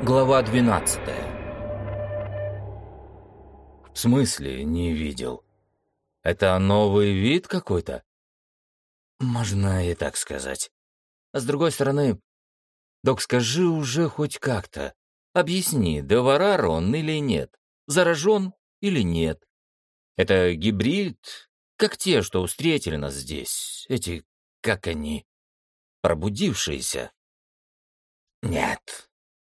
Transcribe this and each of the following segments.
Глава 12 В смысле не видел? Это новый вид какой-то? Можно и так сказать. А с другой стороны, док, скажи уже хоть как-то. Объясни, Деварар он или нет? Заражен или нет? Это гибрид, как те, что встретили нас здесь. Эти, как они, пробудившиеся. Нет.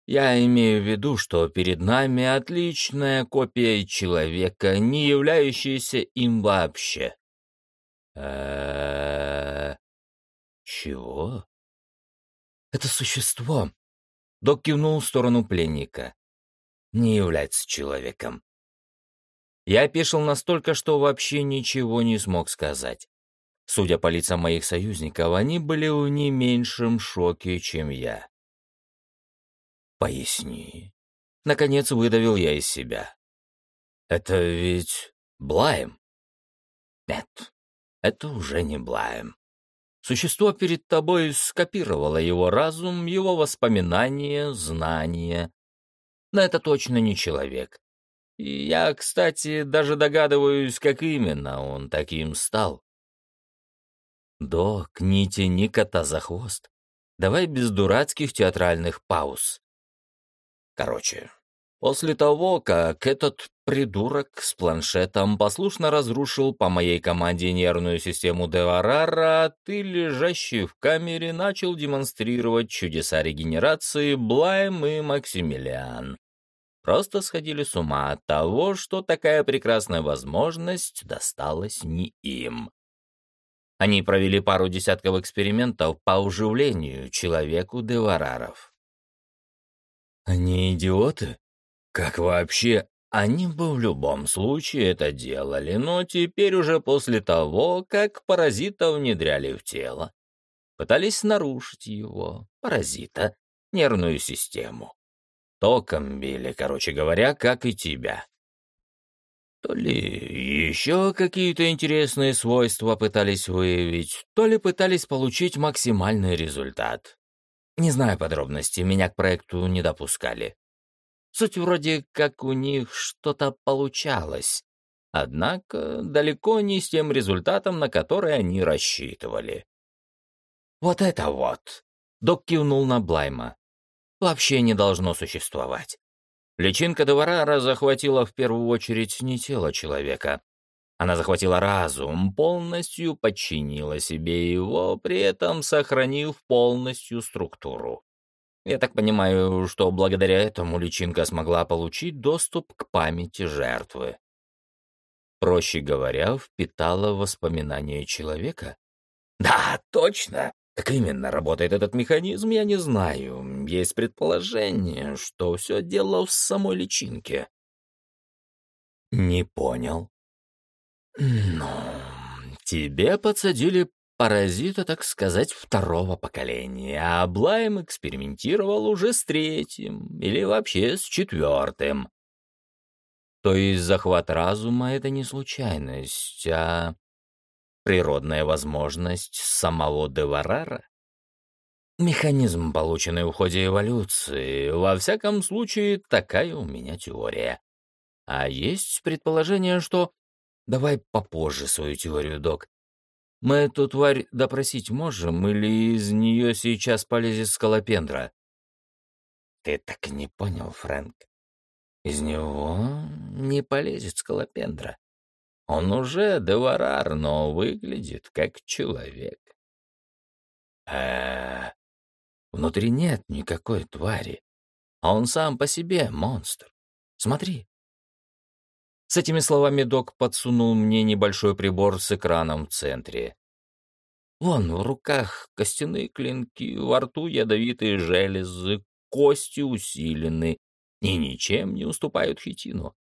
Я имею в виду, что перед нами отличная копия человека, не являющаяся им вообще. э Чего? Это существо. Док кивнул в сторону пленника. Не является человеком. Я опешил настолько, что вообще ничего не смог сказать. Судя по лицам моих союзников, они были в не меньшем шоке, чем я. «Поясни». Наконец выдавил я из себя. «Это ведь Блайм?» «Нет, это уже не Блайм. Существо перед тобой скопировало его разум, его воспоминания, знания. Но это точно не человек. И я, кстати, даже догадываюсь, как именно он таким стал. Док, не тяни кота за хвост. Давай без дурацких театральных пауз. Короче, после того, как этот придурок с планшетом послушно разрушил по моей команде нервную систему Деварара, ты, лежащий в камере, начал демонстрировать чудеса регенерации Блайм и Максимилиан. Просто сходили с ума от того, что такая прекрасная возможность досталась не им. Они провели пару десятков экспериментов по уживлению человеку Девараров. Они идиоты? Как вообще? Они бы в любом случае это делали, но теперь уже после того, как паразита внедряли в тело. Пытались нарушить его, паразита, нервную систему. Током били, короче говоря, как и тебя. То ли еще какие-то интересные свойства пытались выявить, то ли пытались получить максимальный результат. Не знаю подробностей, меня к проекту не допускали. Суть вроде как у них что-то получалось, однако далеко не с тем результатом, на который они рассчитывали. «Вот это вот!» — док кивнул на Блайма. «Вообще не должно существовать. Личинка Деварара захватила в первую очередь не тело человека, она захватила разум, полностью подчинила себе его, при этом сохранив полностью структуру. Я так понимаю, что благодаря этому личинка смогла получить доступ к памяти жертвы. Проще говоря, впитала воспоминания человека? Да, точно. Как именно работает этот механизм, я не знаю. Есть предположение, что все дело в самой личинке. Не понял. «Ну, тебе подсадили паразита, так сказать, второго поколения, а Блайм экспериментировал уже с третьим или вообще с четвертым. То есть захват разума — это не случайность, а природная возможность самого Деварара? Механизм, полученный в ходе эволюции. Во всяком случае, такая у меня теория. А есть предположение, что Давай попозже свою теорию, док. Мы эту тварь допросить можем, или из нее сейчас полезет скалопендра? Ты так не понял, Фрэнк. Из него не полезет скалопендра. Он уже деварар, но выглядит как человек. э Внутри нет никакой твари. А он сам по себе монстр. Смотри, с этими словами док подсунул мне небольшой прибор с экраном в центре. Вон, в руках костяные клинки, во рту ядовитые железы, кости усилены и ничем не уступают хитину.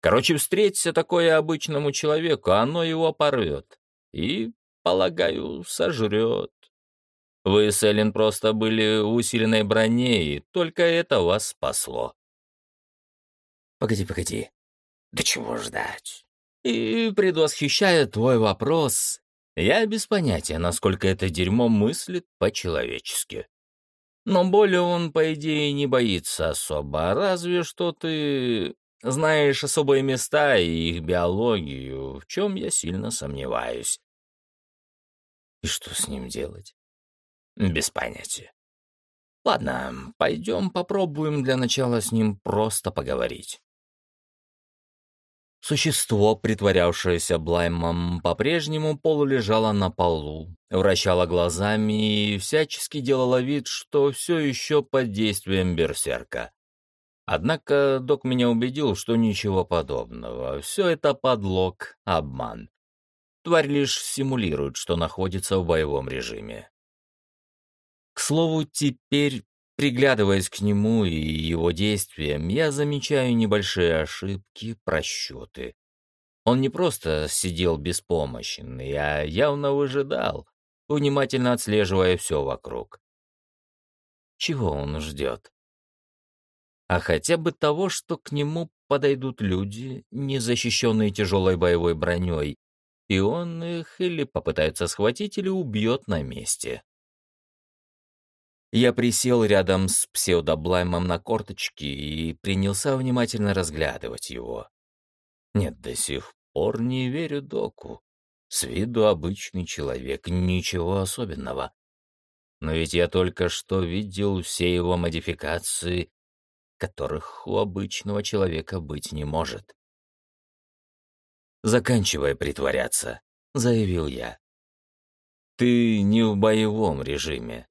Короче, встреться такое обычному человеку, оно его порвет и, полагаю, сожрет. Вы с Эллен просто были в усиленной броне, и только это вас спасло. Погоди, погоди. Да чего ждать? И, предвосхищая твой вопрос, я без понятия, насколько это дерьмо мыслит по-человечески. Но боли он, по идее, не боится особо, разве что ты знаешь особые места и их биологию, в чем я сильно сомневаюсь. И что с ним делать? Без понятия. Ладно, пойдем попробуем для начала с ним просто поговорить. Существо, притворявшееся Блаймом, по-прежнему полулежало на полу, вращало глазами и всячески делало вид, что все еще под действием берсерка. Однако док меня убедил, что ничего подобного. Все это подлог, обман. Тварь лишь симулирует, что находится в боевом режиме. К слову, теперь Приглядываясь к нему и его действиям, я замечаю небольшие ошибки, просчеты. Он не просто сидел беспомощный, а явно выжидал, внимательно отслеживая все вокруг. Чего он ждет? А хотя бы того, что к нему подойдут люди, не защищенные тяжелой боевой броней, и он их или попытается схватить, или убьет на месте. Я присел рядом с псевдоблаймом на корточки и принялся внимательно разглядывать его. Нет, до сих пор не верю доку. С виду обычный человек, ничего особенного. Но ведь я только что видел все его модификации, которых у обычного человека быть не может. «Заканчивай притворяться», — заявил я. «Ты не в боевом режиме.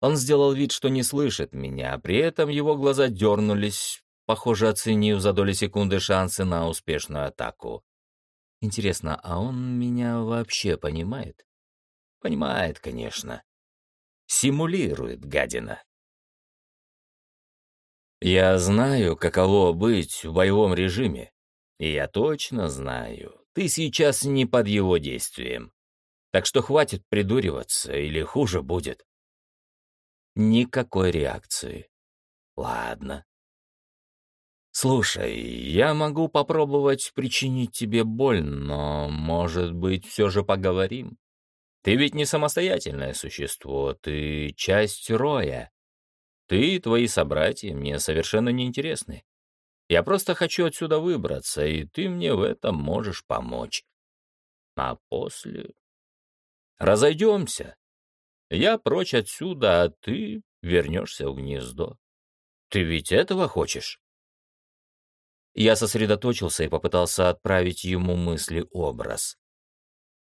Он сделал вид, что не слышит меня, а при этом его глаза дернулись, похоже, оценив за доли секунды шансы на успешную атаку. Интересно, а он меня вообще понимает? Понимает, конечно. Симулирует, гадина. Я знаю, каково быть в боевом режиме. И я точно знаю, ты сейчас не под его действием. Так что хватит придуриваться, или хуже будет. Никакой реакции. Ладно. Слушай, я могу попробовать причинить тебе боль, но, может быть, все же поговорим? Ты ведь не самостоятельное существо, ты часть роя. Ты и твои собратья мне совершенно неинтересны. Я просто хочу отсюда выбраться, и ты мне в этом можешь помочь. А после... Разойдемся. Я прочь отсюда, а ты вернешься в гнездо. Ты ведь этого хочешь?» Я сосредоточился и попытался отправить ему мысли-образ.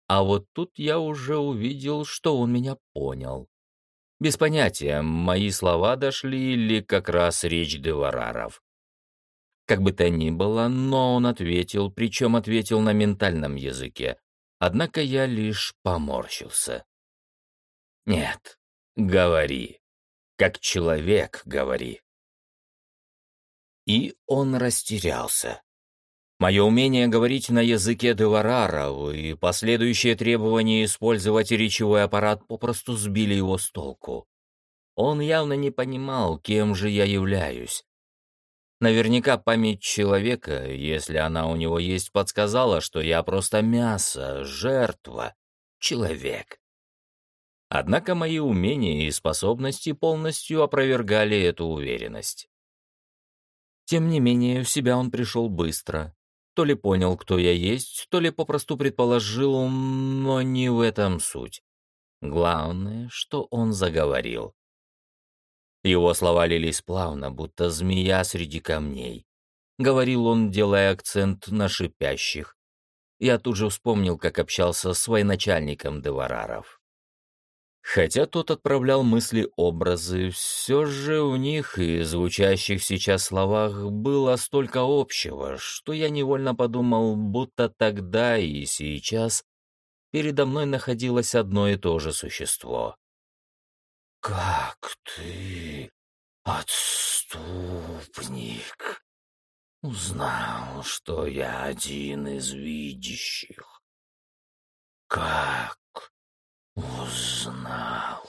А вот тут я уже увидел, что он меня понял. Без понятия, мои слова дошли или как раз речь девараров. Как бы то ни было, но он ответил, причем ответил на ментальном языке. Однако я лишь поморщился. Нет, говори. Как человек говори. И он растерялся. Мое умение говорить на языке девараров и последующие требования использовать речевой аппарат попросту сбили его с толку. Он явно не понимал, кем же я являюсь. Наверняка память человека, если она у него есть, подсказала, что я просто мясо, жертва, человек. Однако мои умения и способности полностью опровергали эту уверенность. Тем не менее, в себя он пришел быстро. То ли понял, кто я есть, то ли попросту предположил, но не в этом суть. Главное, что он заговорил. Его слова лились плавно, будто змея среди камней. Говорил он, делая акцент на шипящих. Я тут же вспомнил, как общался с военачальником Девараров. Хотя тот отправлял мысли-образы, все же у них и звучащих сейчас словах было столько общего, что я невольно подумал, будто тогда и сейчас передо мной находилось одно и то же существо. «Как ты, отступник, узнал, что я один из видящих? Как Узнал.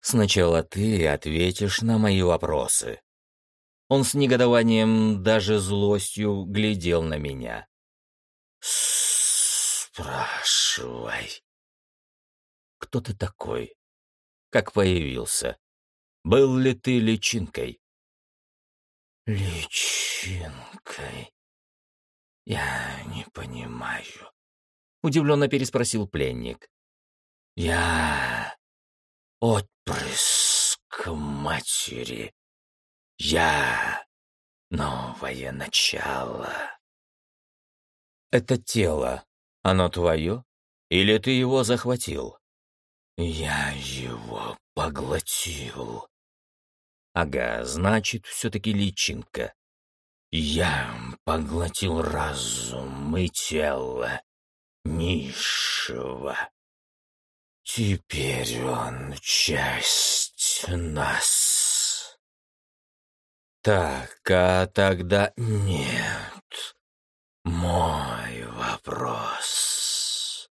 Сначала ты ответишь на мои вопросы. Он с негодованием, даже злостью глядел на меня. Спрашивай. Кто ты такой? как появился. Был ли ты личинкой? Личинкой? Я не понимаю. Удивленно переспросил пленник. Я отпрыск матери. Я новое начало. Это тело, оно твое? Или ты его захватил? Я его поглотил. Ага, значит, все-таки личинка. Я поглотил разум и тело низшего. Теперь он часть нас. Так, а тогда нет. Мой вопрос.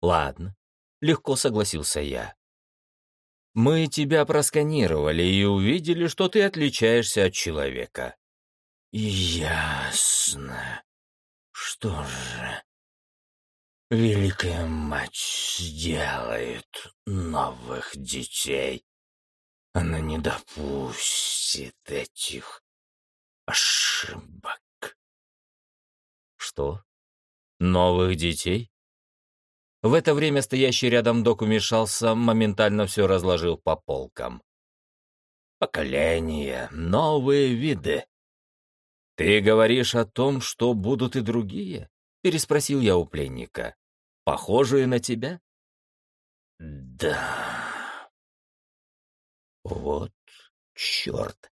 Ладно, легко согласился я. Мы тебя просканировали и увидели, что ты отличаешься от человека. Ясно. Что же? Великая мать сделает новых детей. Она не допустит этих ошибок. Что? Новых детей? В это время стоящий рядом док умешался, моментально все разложил по полкам. Поколения, новые виды. Ты говоришь о том, что будут и другие? Переспросил я у пленника. Похожие на тебя? Да. Вот черт.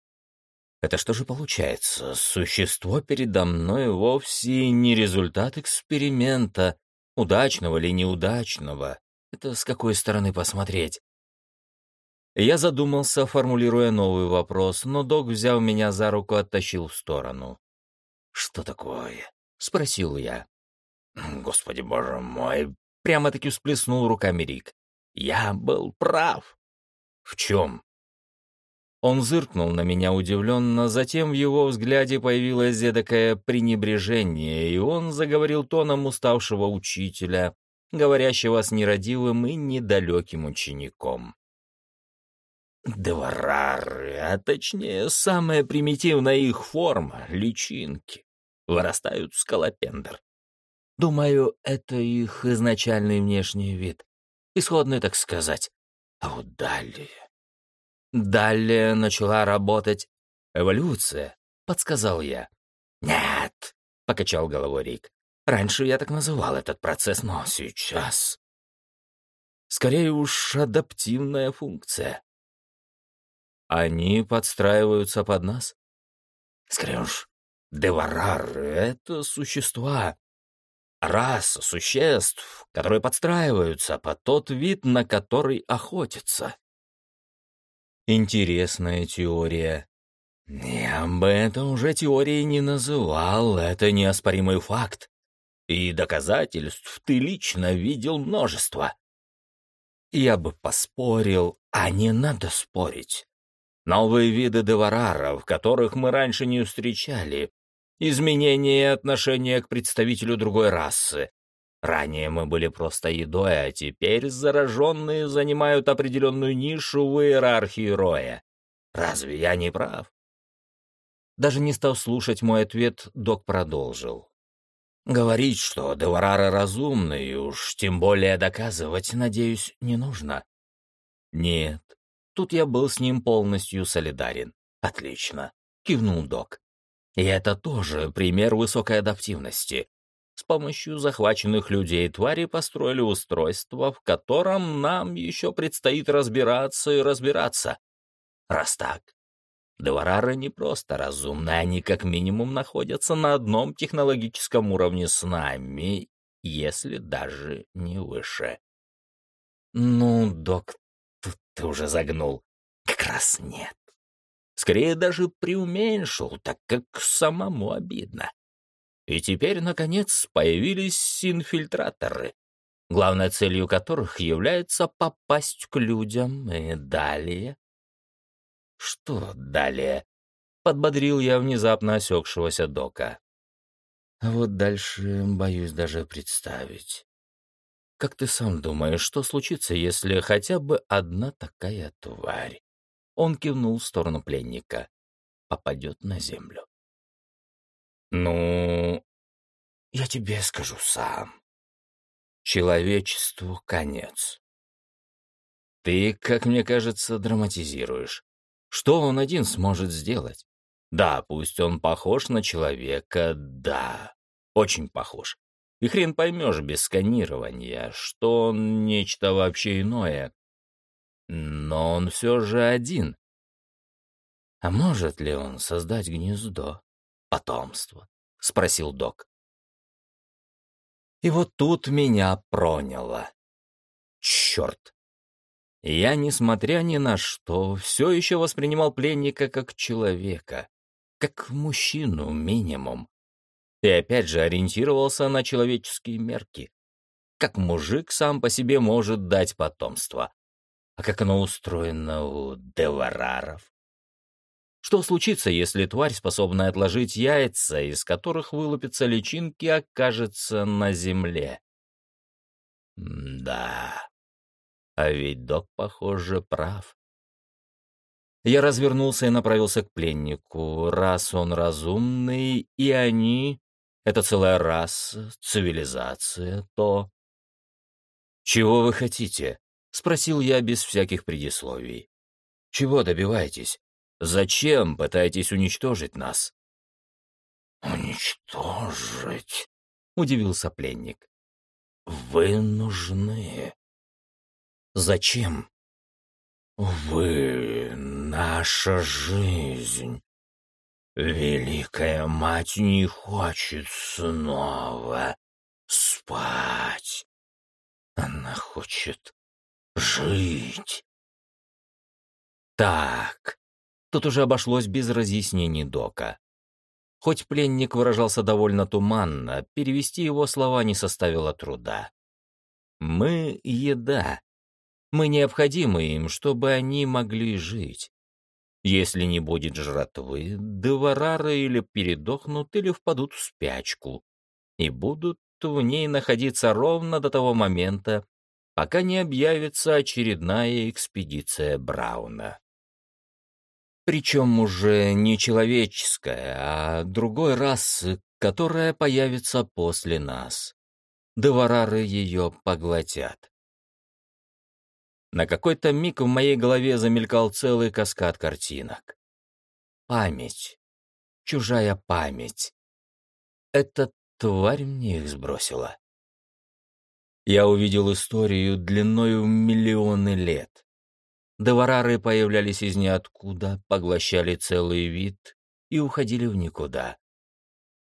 Это что же получается? Существо передо мной вовсе не результат эксперимента, Удачного или неудачного? Это с какой стороны посмотреть? Я задумался, формулируя новый вопрос, но док, взяв меня за руку, оттащил в сторону. «Что такое?» — спросил я. «Господи боже мой!» — прямо-таки всплеснул руками Рик. «Я был прав!» «В чем?» Он зыркнул на меня удивленно, затем в его взгляде появилось эдакое пренебрежение, и он заговорил тоном уставшего учителя, говорящего с нерадивым и недалеким учеником. Дварары, а точнее, самая примитивная их форма — личинки, вырастают скалопендр. Думаю, это их изначальный внешний вид, исходный, так сказать. А вот далее... Далее начала работать эволюция, подсказал я. Нет, покачал головой Рик. Раньше я так называл этот процесс, но сейчас... Скорее уж адаптивная функция. Они подстраиваются под нас? Скорее уж, деварары — это существа, раса существ, которые подстраиваются под тот вид, на который охотятся. Интересная теория. Я бы это уже теорией не называл, это неоспоримый факт. И доказательств ты лично видел множество. Я бы поспорил, а не надо спорить. Новые виды девараров, которых мы раньше не встречали, изменение отношения к представителю другой расы, Ранее мы были просто едой, а теперь зараженные занимают определенную нишу в иерархии роя. Разве я не прав? Даже не став слушать мой ответ, док продолжил. Говорить, что Деварары разумны, уж тем более доказывать, надеюсь, не нужно. Нет, тут я был с ним полностью солидарен. Отлично, кивнул док. И это тоже пример высокой адаптивности. С помощью захваченных людей твари построили устройство, в котором нам еще предстоит разбираться и разбираться. Раз так, Деварары не просто разумны, они как минимум находятся на одном технологическом уровне с нами, если даже не выше. Ну, док, тут ты уже загнул. Как раз нет. Скорее даже преуменьшил, так как самому обидно. И теперь, наконец, появились инфильтраторы, главной целью которых является попасть к людям и далее. Что далее? Подбодрил я внезапно осекшегося дока. А вот дальше боюсь даже представить. Как ты сам думаешь, что случится, если хотя бы одна такая тварь? Он кивнул в сторону пленника. Попадет на землю. Ну, я тебе скажу сам. Человечеству конец. Ты, как мне кажется, драматизируешь. Что он один сможет сделать? Да, пусть он похож на человека, да, очень похож. И хрен поймешь без сканирования, что он нечто вообще иное. Но он все же один. А может ли он создать гнездо, потомство? Спросил док. И вот тут меня проняло. Черт! Я, несмотря ни на что, все еще воспринимал пленника как человека, как мужчину минимум и опять же ориентировался на человеческие мерки. Как мужик сам по себе может дать потомство. А как оно устроено у девараров? Что случится, если тварь, способная отложить яйца, из которых вылупятся личинки, окажется на земле? да, а ведь док, похоже, прав. Я развернулся и направился к пленнику. Раз он разумный, и они это целая раса, цивилизация, то... «Чего вы хотите?» — спросил я без всяких предисловий. «Чего добиваетесь? Зачем пытаетесь уничтожить нас?» «Уничтожить?» — удивился пленник. «Вы нужны». «Зачем?» «Вы — наша жизнь. Великая мать не хочет снова спать. Она хочет жить. Так, тут уже обошлось без разъяснений Дока. Хоть пленник выражался довольно туманно, перевести его слова не составило труда. Мы — еда. Мы необходимы им, чтобы они могли жить. Если не будет жратвы, деварары или передохнут, или впадут в спячку, и будут в ней находиться ровно до того момента, пока не объявится очередная экспедиция Брауна. Причем уже не человеческая, а другой расы, которая появится после нас. Деварары ее поглотят. На какой-то миг в моей голове замелькал целый каскад картинок. Память. Чужая память. Эта тварь мне их сбросила. Я увидел историю длиною в миллионы лет. Деварары появлялись из ниоткуда, поглощали целый вид и уходили в никуда.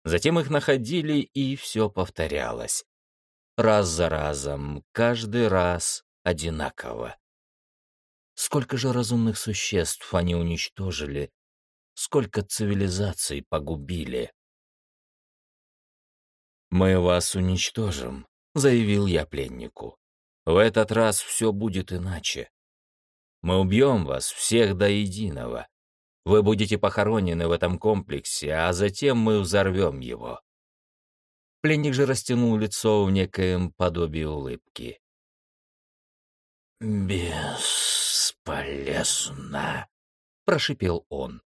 Затем их находили, и все повторялось. Раз за разом, каждый раз одинаково. Сколько же разумных существ они уничтожили, сколько цивилизаций погубили. «Мы вас уничтожим», — заявил я пленнику. «В этот раз все будет иначе. Мы убьем вас всех до единого. Вы будете похоронены в этом комплексе, а затем мы взорвем его». Пленник же растянул лицо в некоем подобии улыбки. «Бесполезно», — прошипел он.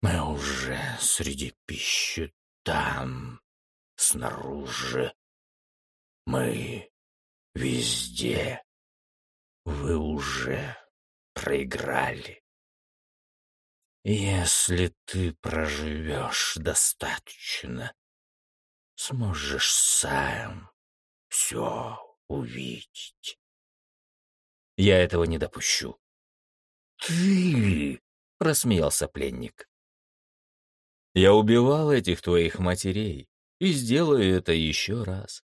«Мы уже среди пищи там, снаружи. Мы везде. Вы уже проиграли. Если ты проживешь достаточно, сможешь сам все увидеть. Я этого не допущу. «Ты!» — рассмеялся пленник. «Я убивал этих твоих матерей и сделаю это еще раз.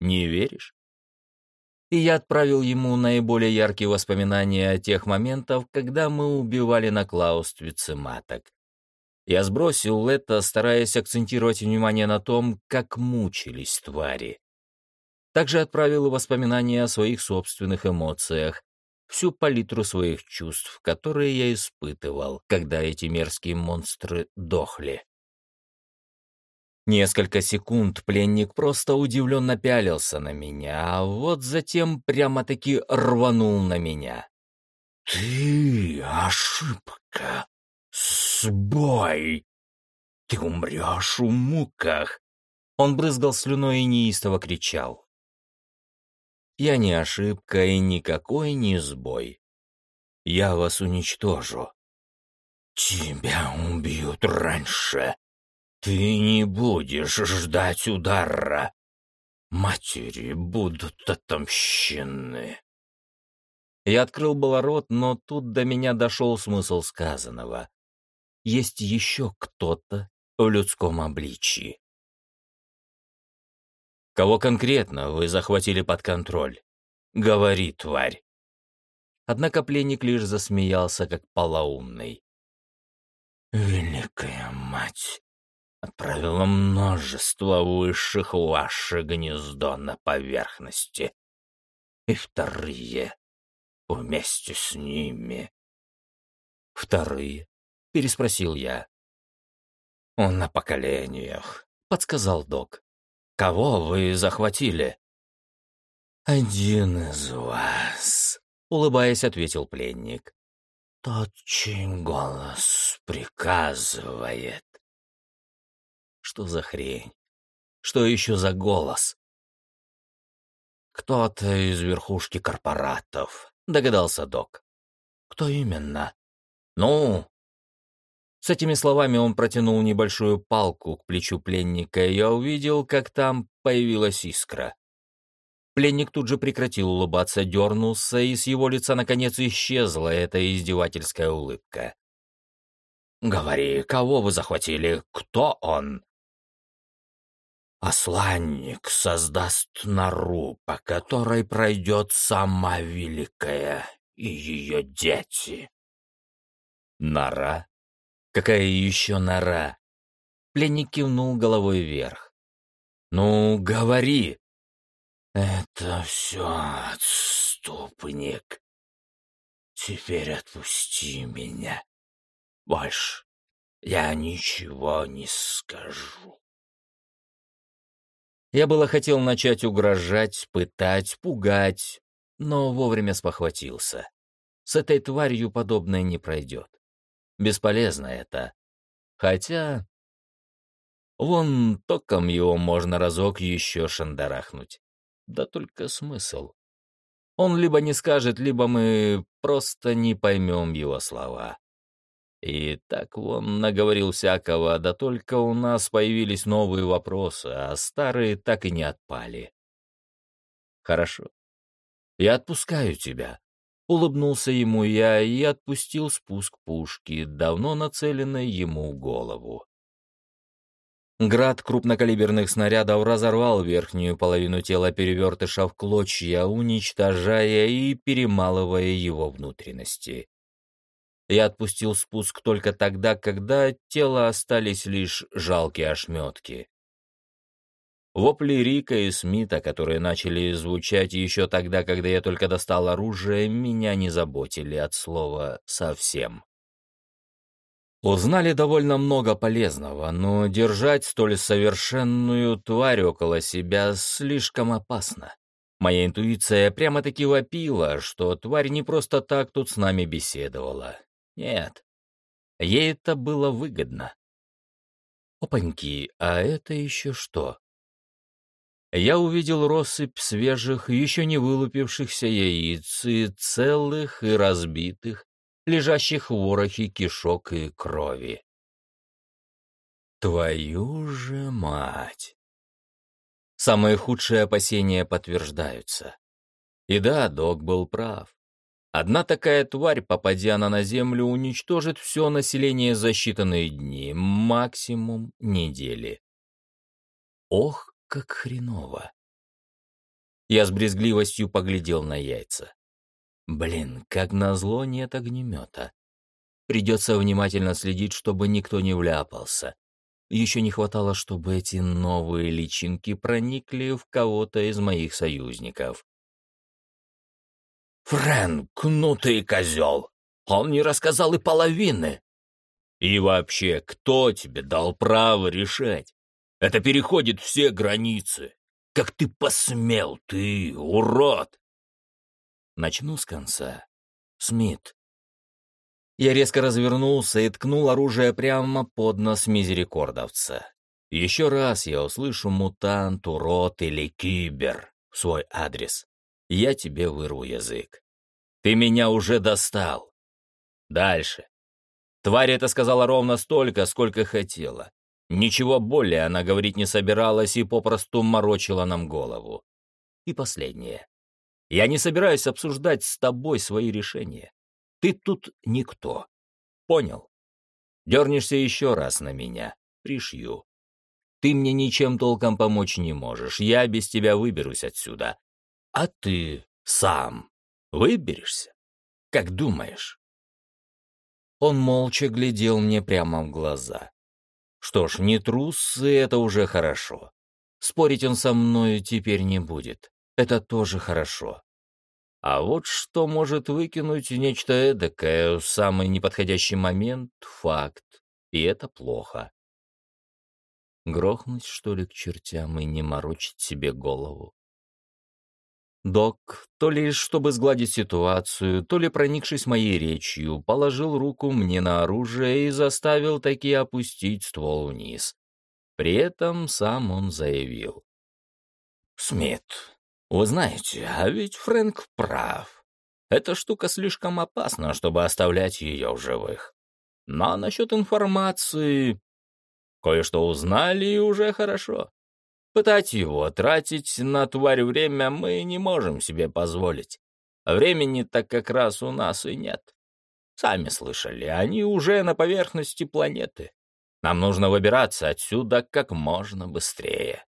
Не веришь?» И я отправил ему наиболее яркие воспоминания о тех моментах, когда мы убивали на Клауствице маток. Я сбросил это, стараясь акцентировать внимание на том, как мучились твари. Также отправил воспоминания о своих собственных эмоциях, всю палитру своих чувств, которые я испытывал, когда эти мерзкие монстры дохли. Несколько секунд пленник просто удивленно пялился на меня, а вот затем прямо-таки рванул на меня. «Ты ошибка! Сбой! Ты умрешь в муках!» Он брызгал слюной и неистово кричал. «Я не ошибка и никакой не сбой. Я вас уничтожу». «Тебя убьют раньше!» Ты не будешь ждать удара. Матери будут отомщены. Я открыл было рот, но тут до меня дошел смысл сказанного. Есть еще кто-то в людском обличии. Кого конкретно вы захватили под контроль? Говори, тварь. Однако пленник лишь засмеялся, как полоумный. «Великая мать, отправила множество высших ваше гнездо на поверхности. И вторые вместе с ними. «Вторые?» — переспросил я. «Он на поколениях», — подсказал док. «Кого вы захватили?» «Один из вас», — улыбаясь, ответил пленник. «Тот, чей голос приказывает». Что за хрень? Что еще за голос? Кто-то из верхушки корпоратов, догадался док. Кто именно? Ну, с этими словами он протянул небольшую палку к плечу пленника, и я увидел, как там появилась искра. Пленник тут же прекратил улыбаться, дернулся, и с его лица наконец исчезла эта издевательская улыбка. «Говори, кого вы захватили? Кто он?» Осланник создаст нору, по которой пройдет сама Великая и ее дети. Нора? Какая еще нора? Пленник кивнул головой вверх. Ну, говори. Это все отступник. Теперь отпусти меня. Больше я ничего не скажу. Я было хотел начать угрожать, пытать, пугать, но вовремя спохватился. С этой тварью подобное не пройдет. Бесполезно это. Хотя... Вон током его можно разок еще шандарахнуть. Да только смысл. Он либо не скажет, либо мы просто не поймем его слова. И так вон наговорил всякого, да только у нас появились новые вопросы, а старые так и не отпали. Хорошо. Я отпускаю тебя. Улыбнулся ему я и отпустил спуск пушки, давно нацеленной ему голову. Град крупнокалиберных снарядов разорвал верхнюю половину тела перевертыша в клочья, уничтожая и перемалывая его внутренности. Я отпустил спуск только тогда, когда от тела остались лишь жалкие ошметки. Вопли Рика и Смита, которые начали звучать еще тогда, когда я только достал оружие, меня не заботили от слова «совсем». Узнали довольно много полезного, но держать столь совершенную тварь около себя слишком опасно. Моя интуиция прямо-таки вопила, что тварь не просто так тут с нами беседовала. Нет, ей это было выгодно. Опаньки, а это еще что? Я увидел россыпь свежих, еще не вылупившихся яиц, и целых и разбитых, лежащих в ворохе кишок и крови. Твою же мать! Самые худшие опасения подтверждаются. И да, док был прав. Одна такая тварь, попадя она на Землю, уничтожит все население за считанные дни, максимум недели. Ох, как хреново. Я с брезгливостью поглядел на яйца. Блин, как назло нет огнемета. Придется внимательно следить, чтобы никто не вляпался. Еще не хватало, чтобы эти новые личинки проникли в кого-то из моих союзников. «Фрэнк, ну ты козел! Он не рассказал и половины!» «И вообще, кто тебе дал право решать? Это переходит все границы. Как ты посмел, ты, урод!» Начну с конца. Смит. Я резко развернулся и ткнул оружие прямо под нос мизерикордовца. Еще раз я услышу мутант, урод или кибер в свой адрес. Я тебе вырву язык. Ты меня уже достал. Дальше. Тварь это сказала ровно столько, сколько хотела. Ничего более она говорить не собиралась и попросту морочила нам голову. И последнее. Я не собираюсь обсуждать с тобой свои решения. Ты тут никто. Понял? Дернешься еще раз на меня. Пришью. Ты мне ничем толком помочь не можешь. Я без тебя выберусь отсюда. А ты сам выберешься? Как думаешь? Он молча глядел мне прямо в глаза. Что ж, не трус, и это уже хорошо. Спорить он со мной теперь не будет. Это тоже хорошо. А вот что может выкинуть нечто эдакое в самый неподходящий момент — факт. И это плохо. Грохнуть, что ли, к чертям и не морочить себе голову? Док, то ли чтобы сгладить ситуацию, то ли проникшись моей речью, положил руку мне на оружие и заставил таки опустить ствол вниз. При этом сам он заявил. «Смит, вы знаете, а ведь Фрэнк прав. Эта штука слишком опасна, чтобы оставлять ее в живых. Но насчет информации... Кое-что узнали, и уже хорошо. Пытать его, тратить на тварь время мы не можем себе позволить. Времени так как раз у нас и нет. Сами слышали, они уже на поверхности планеты. Нам нужно выбираться отсюда как можно быстрее.